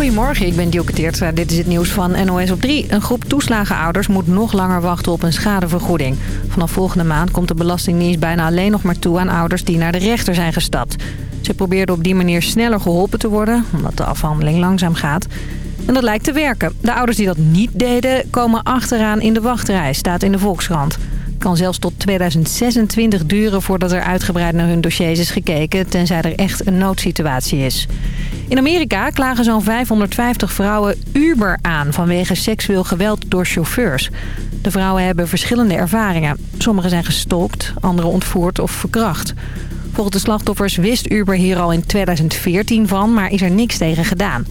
Goedemorgen, ik ben Dielke Teertstra. Dit is het nieuws van NOS op 3. Een groep toeslagenouders moet nog langer wachten op een schadevergoeding. Vanaf volgende maand komt de Belastingdienst bijna alleen nog maar toe aan ouders die naar de rechter zijn gestapt. Ze probeerden op die manier sneller geholpen te worden, omdat de afhandeling langzaam gaat. En dat lijkt te werken. De ouders die dat niet deden, komen achteraan in de wachtrij, staat in de Volkskrant. Het kan zelfs tot 2026 duren voordat er uitgebreid naar hun dossiers is gekeken... tenzij er echt een noodsituatie is. In Amerika klagen zo'n 550 vrouwen Uber aan vanwege seksueel geweld door chauffeurs. De vrouwen hebben verschillende ervaringen. Sommigen zijn gestopt, anderen ontvoerd of verkracht. Volgens de slachtoffers wist Uber hier al in 2014 van, maar is er niks tegen gedaan.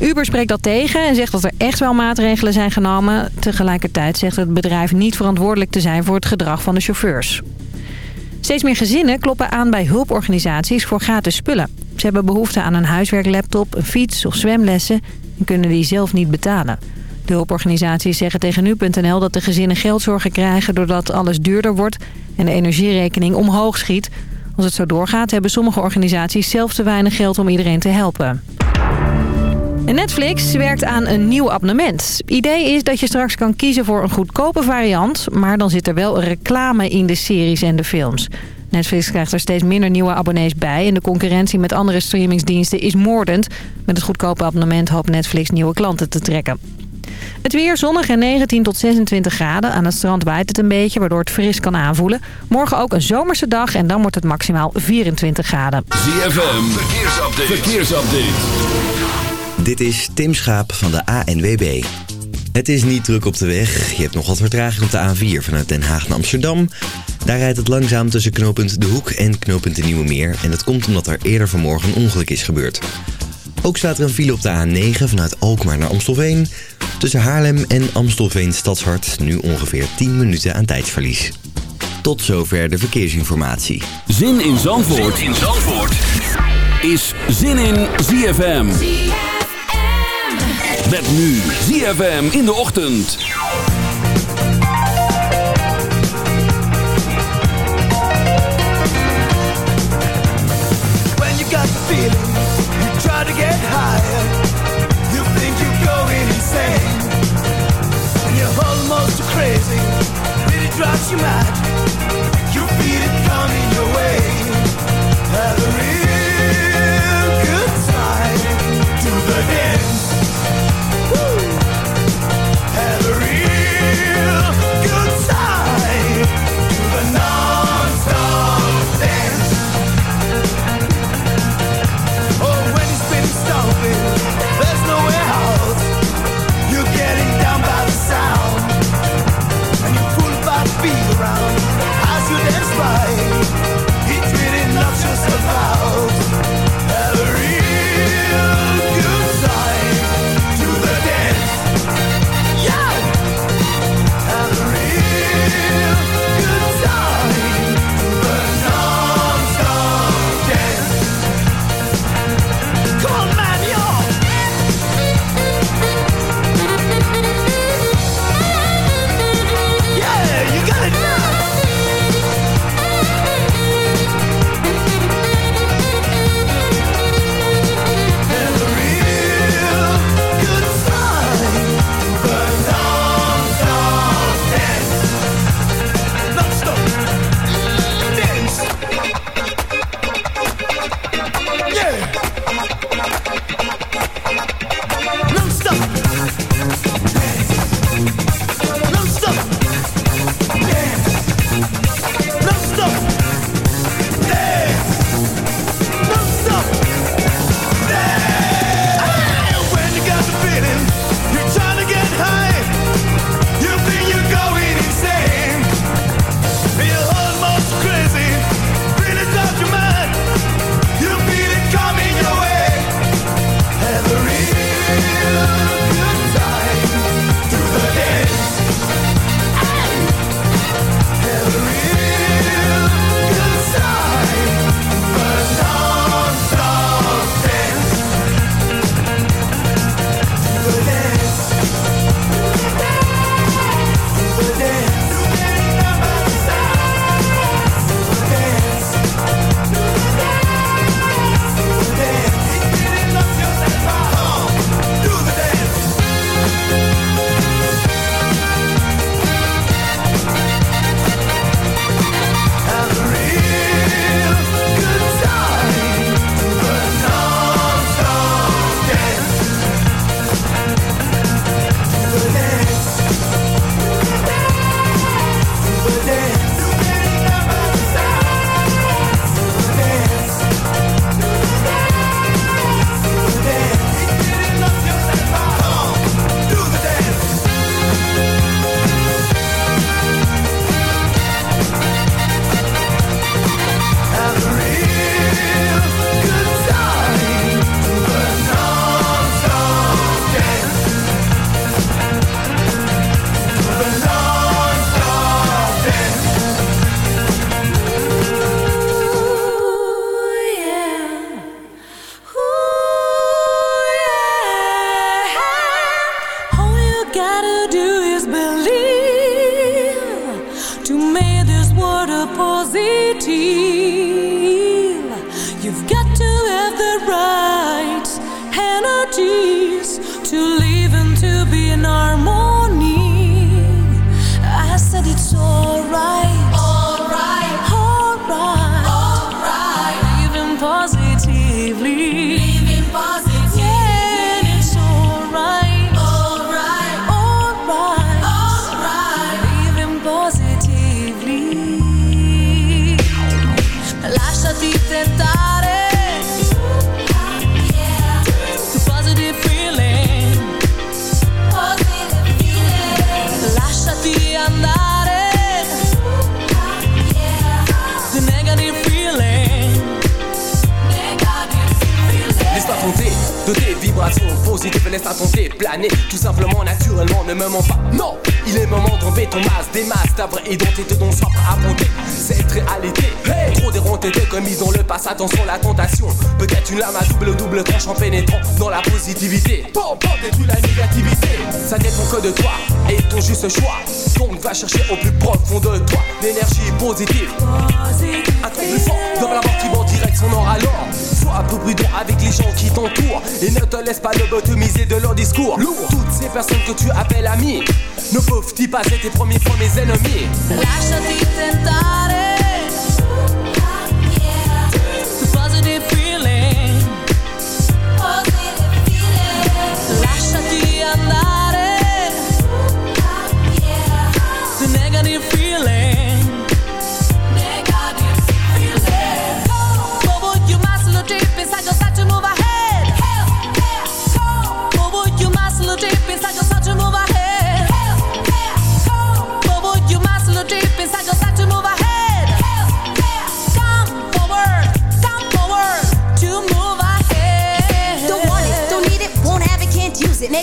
Uber spreekt dat tegen en zegt dat er echt wel maatregelen zijn genomen. Tegelijkertijd zegt het bedrijf niet verantwoordelijk te zijn voor het gedrag van de chauffeurs. Steeds meer gezinnen kloppen aan bij hulporganisaties voor gratis spullen. Ze hebben behoefte aan een huiswerklaptop, een fiets of zwemlessen en kunnen die zelf niet betalen. De hulporganisaties zeggen tegen nu.nl dat de gezinnen geldzorgen krijgen doordat alles duurder wordt en de energierekening omhoog schiet. Als het zo doorgaat hebben sommige organisaties zelf te weinig geld om iedereen te helpen. Netflix werkt aan een nieuw abonnement. Idee is dat je straks kan kiezen voor een goedkope variant... maar dan zit er wel reclame in de series en de films. Netflix krijgt er steeds minder nieuwe abonnees bij... en de concurrentie met andere streamingsdiensten is moordend. Met het goedkope abonnement hoopt Netflix nieuwe klanten te trekken. Het weer zonnig en 19 tot 26 graden. Aan het strand waait het een beetje, waardoor het fris kan aanvoelen. Morgen ook een zomerse dag en dan wordt het maximaal 24 graden. ZFM, verkeersupdate. verkeersupdate. Dit is Tim Schaap van de ANWB. Het is niet druk op de weg. Je hebt nog wat vertraging op de A4 vanuit Den Haag naar Amsterdam. Daar rijdt het langzaam tussen knooppunt De Hoek en knooppunt De Nieuwe Meer. En dat komt omdat er eerder vanmorgen een ongeluk is gebeurd. Ook staat er een file op de A9 vanuit Alkmaar naar Amstelveen. Tussen Haarlem en Amstelveen Stadshart nu ongeveer 10 minuten aan tijdsverlies. Tot zover de verkeersinformatie. Zin in Zandvoort, zin in Zandvoort. is Zin in ZFM. Met nu ZFM in de ochtend. When you got the feeling, you try to get higher. You think you're going insane. And you're almost crazy, really drives you mad. You feel it coming your way. Et ne te laisse pas lobotomiser de leur discours. Toutes ces personnes que tu appelles amis Ne peuvent-ils pas être tes premiers fois mes ennemis? Lasciati tentare. Positive feeling. Positive feeling. Lasciati andare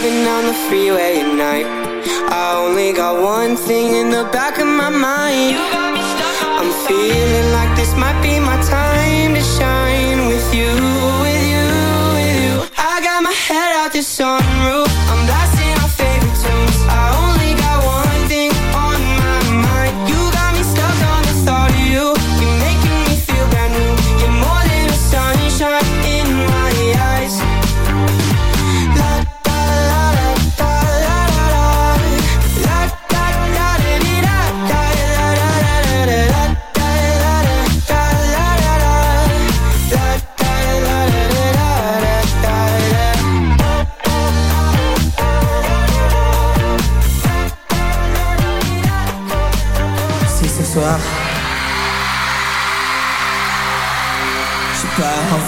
driving on the freeway at night. I only got one thing in the back of my mind. I'm feeling like this might be my time to shine With you, with you, with you. I got my head out the sunroof.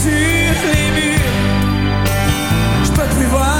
всіх ліміт, що співає.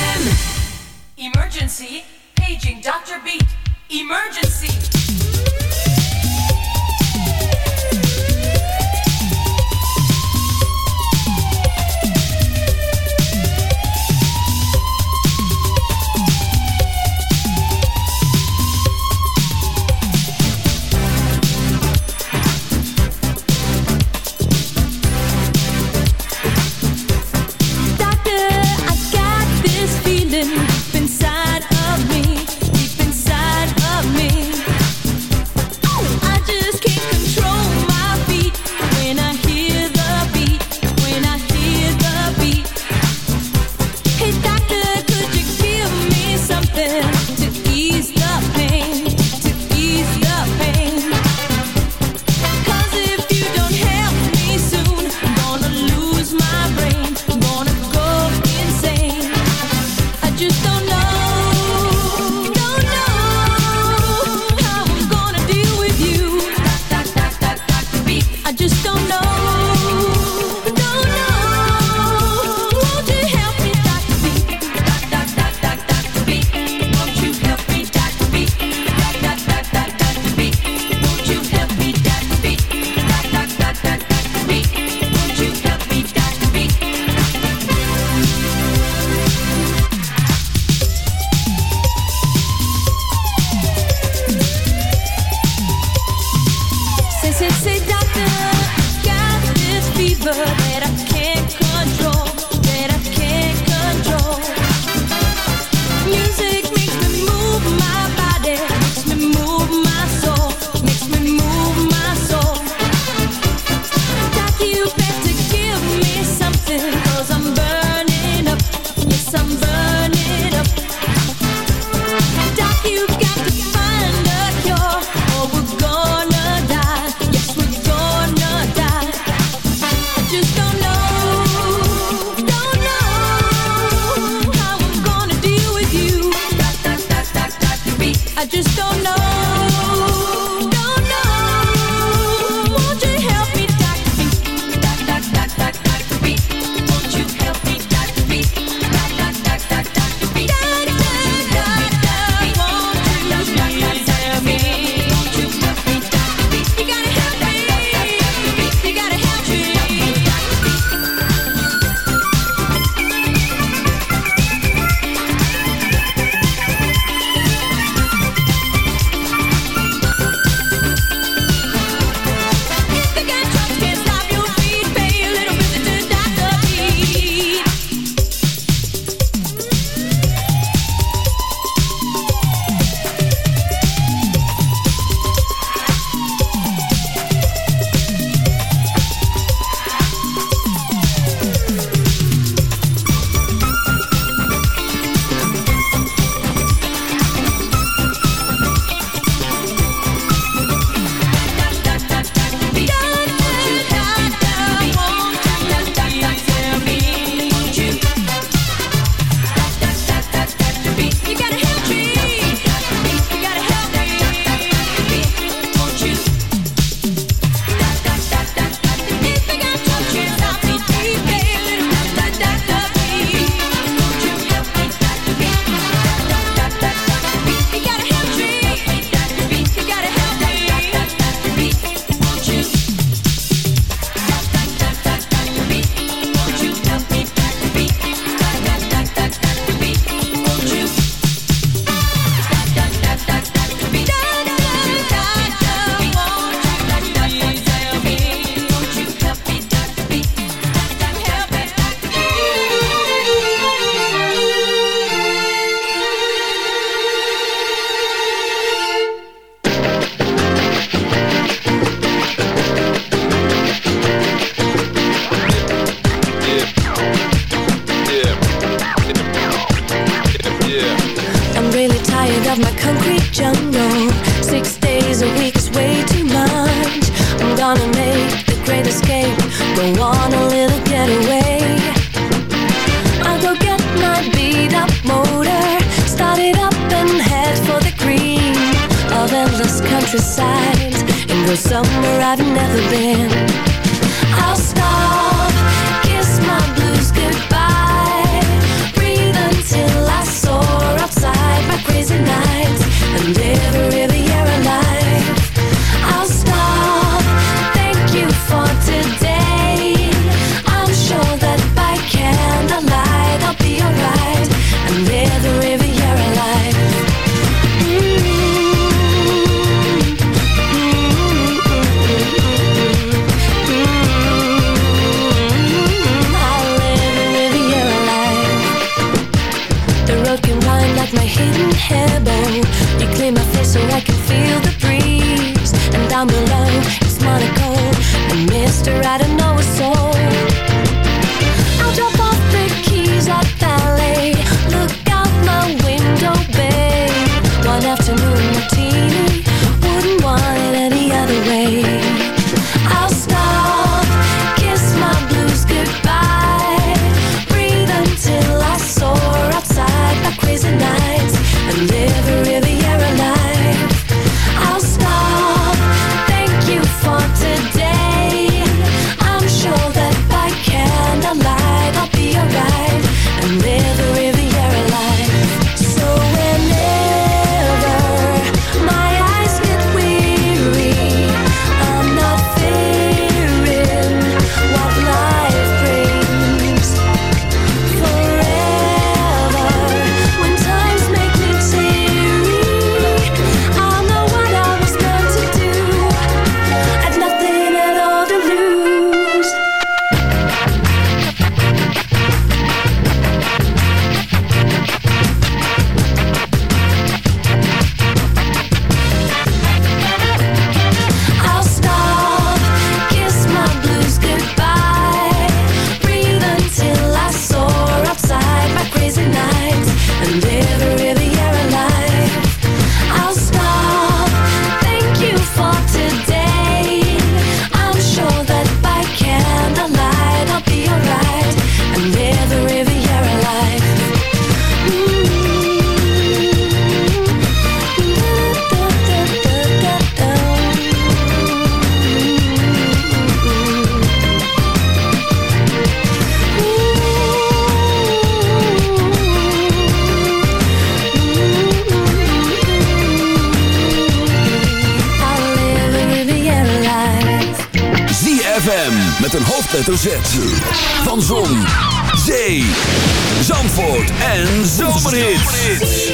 Zandvoort en Zomerhits.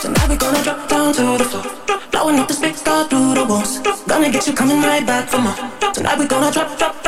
Tonight we're gonna drop down to the floor. Blowing up this big star through the walls. Gonna get you coming right back for more. Tonight we're gonna drop, drop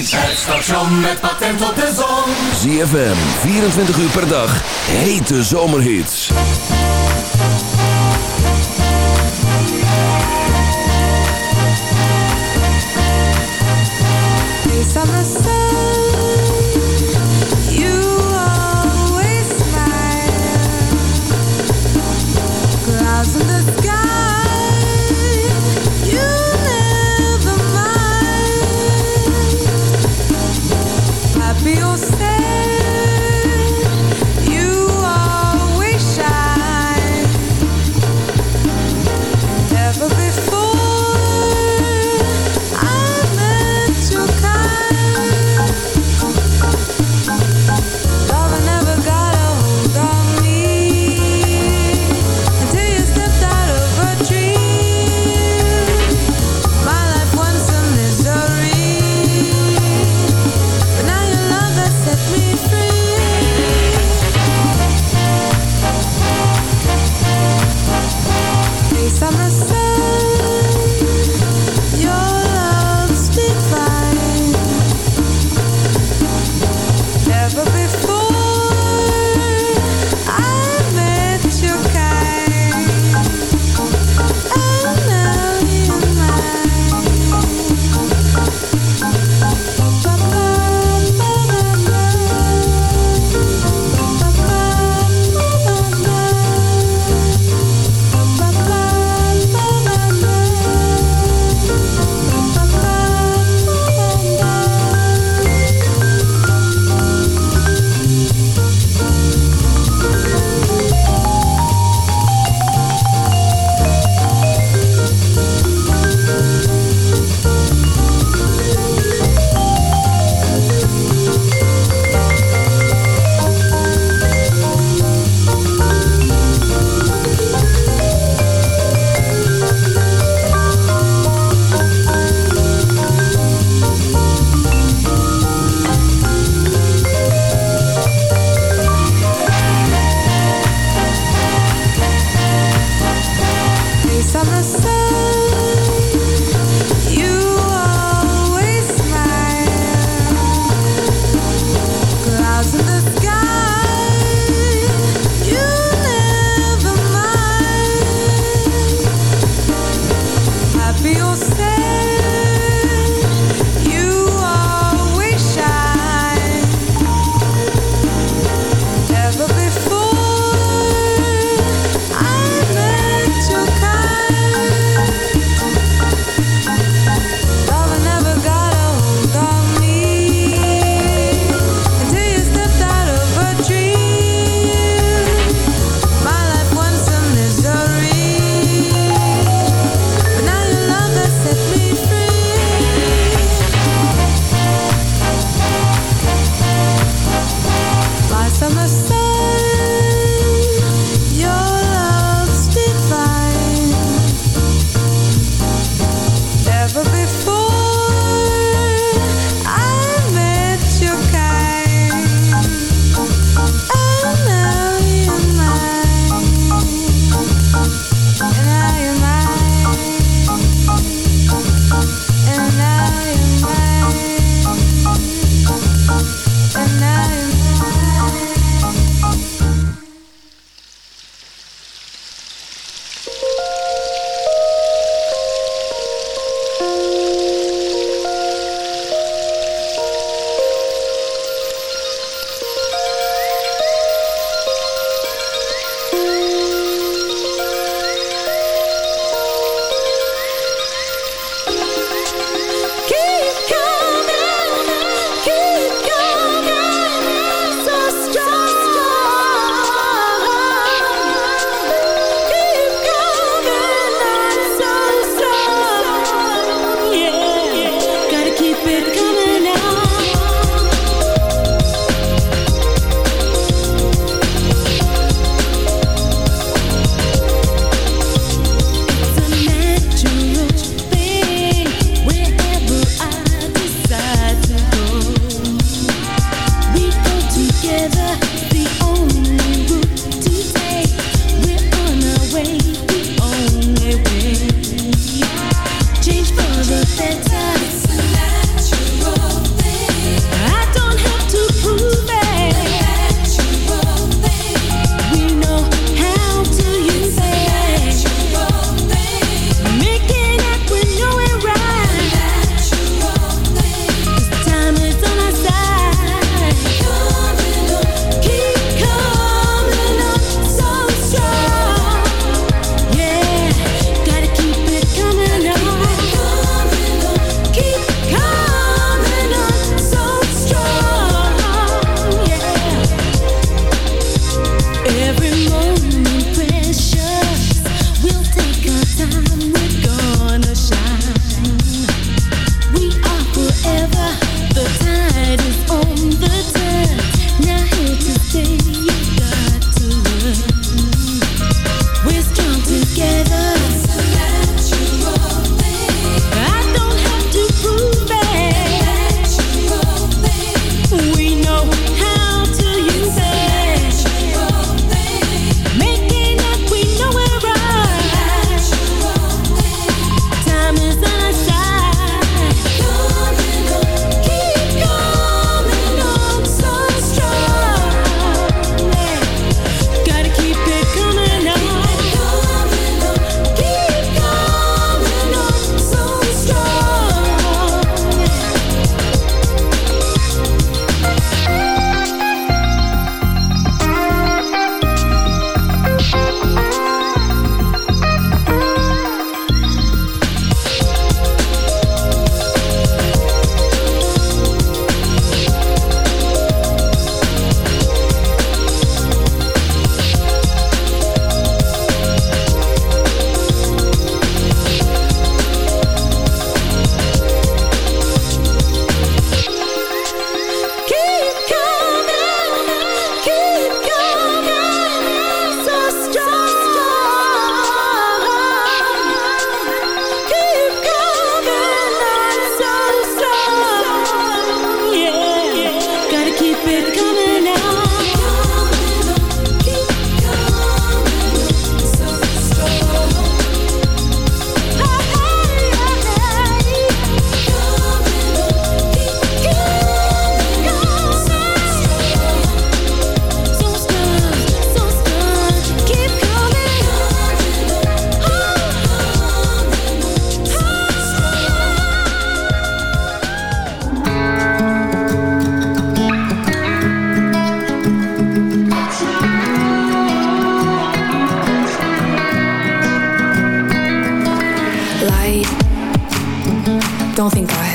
schijnt. Het station met patent op de zon. ZFM, 24 uur per dag. Hete zomerhits. Face on the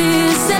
this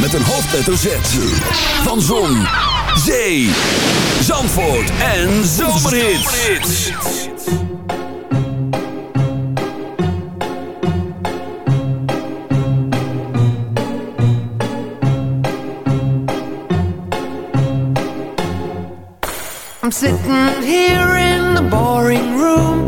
met een hoofdletter Z. Van Zon, Zee, Zandvoort en Zomerhits. I'm sitting here in the boring room.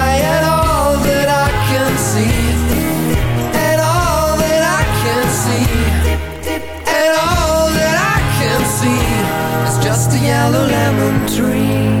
yellow lemon tree.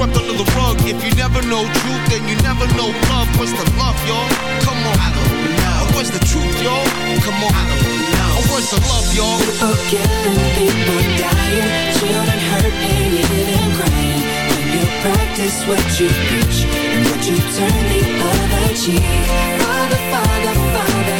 swept under the rug. If you never know truth, then you never know love. What's the love, y'all? Come on. I don't know. Or what's the truth, y'all? Come on. I don't know. Oh, or what's the love, y'all? People killing, people dying, children hurt and you hear them crying. When you practice what you preach and would you turn the other cheek? Father, Father, Father,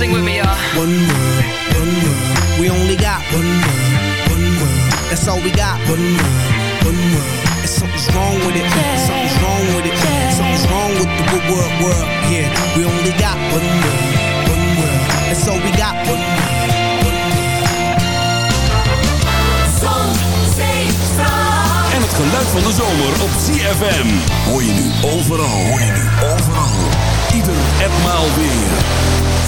Sing with me, y'all. One world, one world. We only got one world, one world. That's all we got. One world, one world. And something's wrong with it. Something's wrong with it. Something's wrong with the good world, world. Yeah, we only got one world, one world. That's all we got. One world. En het geluid van de zomer op ZFM. Hoor je nu overal. Hoor je nu overal. Ieder en maal weer.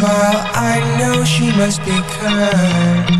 But I know she must be kind